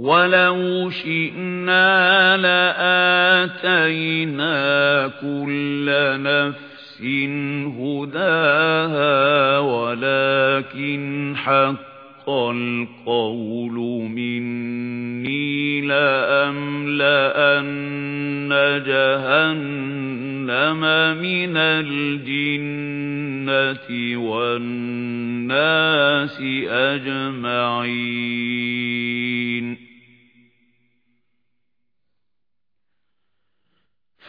وَلَوْ شِئْنَا لَآتَيْنَا كُلَّ نَفْسٍ هُدَاهَا وَلَكِنْ حَقَّ الْقَوْلُ مِنِّي لَأَمْلَأَنَّ جَهَنَّمَ مِنَ الْجِنَّةِ وَالنَّاسِ أَجْمَعِينَ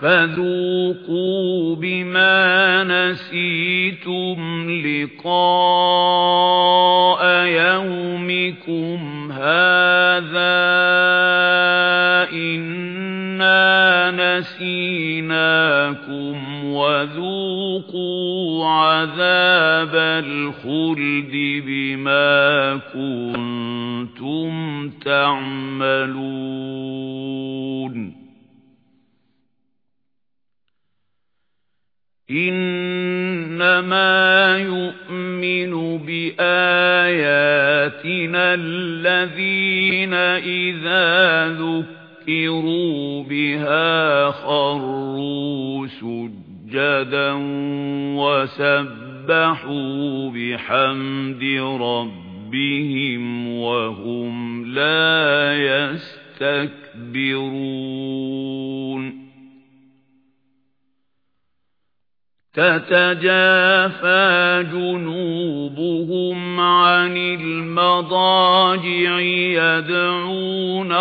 فَذُوقُوا بِمَا نَسِيتُمْ لِقَاءَ يَوْمِكُمْ هَذَا إِنَّا نَسِينَاكُمْ وَذُوقُوا عَذَابَ الْخُلْدِ بِمَا كُنتُمْ تَعْمَلُونَ إِنَّمَا يُؤْمِنُ بِآيَاتِنَا الَّذِينَ إِذَا ذُكِّرُوا بِهَا خَرُّوا سُجَّدًا وَسَبَّحُوا بِحَمْدِ رَبِّهِمْ وَهُمْ لَا يَسْتَكْبِرُونَ تَتَجَافَى جُنُوبُهُمْ عَنِ الْمَضَاجِعِ يَدْعُونَ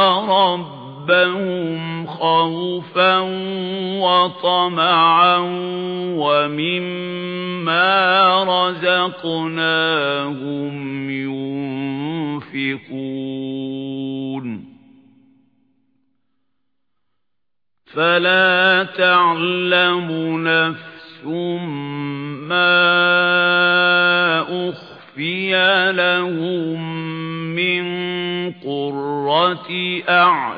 رَبَّهُمْ خَوْفًا وَطَمَعًا وَمِمَّا رَزَقْنَاهُمْ يُنْفِقُونَ فَلَا تَعْلَمُ نَفْسٌ مَا أُخْفِيَ لَهُم مِّن قُرَّةِ أَعْيُنٍ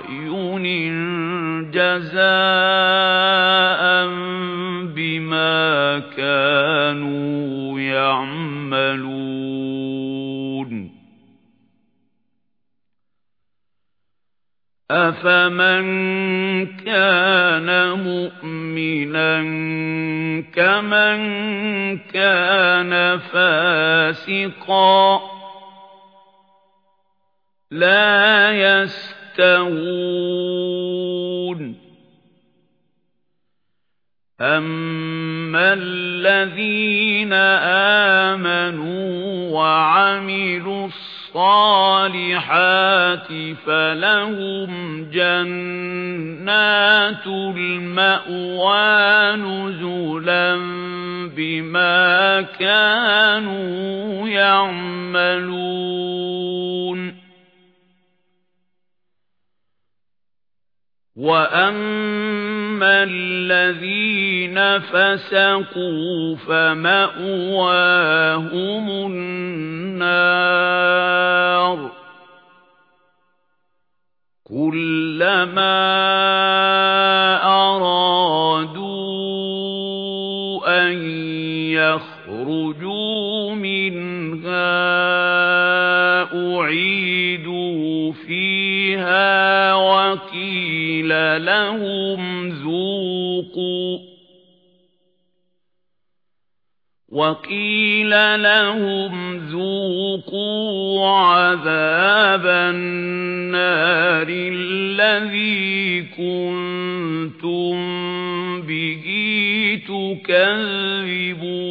جَزَاءً بِمَا كَانُوا يَعْمَلُونَ. أَفَمَن كَانَ مُؤْمِنًا كَمَن كَانَ فَاسِقًا لَا يَسْتَوُونَ أَمَّا الَّذِينَ آمَنُوا وَعَمِلُوا الصَّالِحَاتِ فَلَهُمْ جَنَّاتُ الْمَأْوَى نُزُلًا بِمَا كَانُوا يَعْمَلُونَ وَأَمَّا الَّذِينَ فَسَقُوا فَمَأْوَاهُمُ النَّارُ كُلَّمَا أَرَادُوا أَن يَخْرُجُوا مِنْهَا لَهُمْ ذُوقُوا وَقِيلَ لَهُمْ ذُوقُوا عَذَابَ النَّارِ الَّذِي كُنتُم بِهِ تُكَذِّبُونَ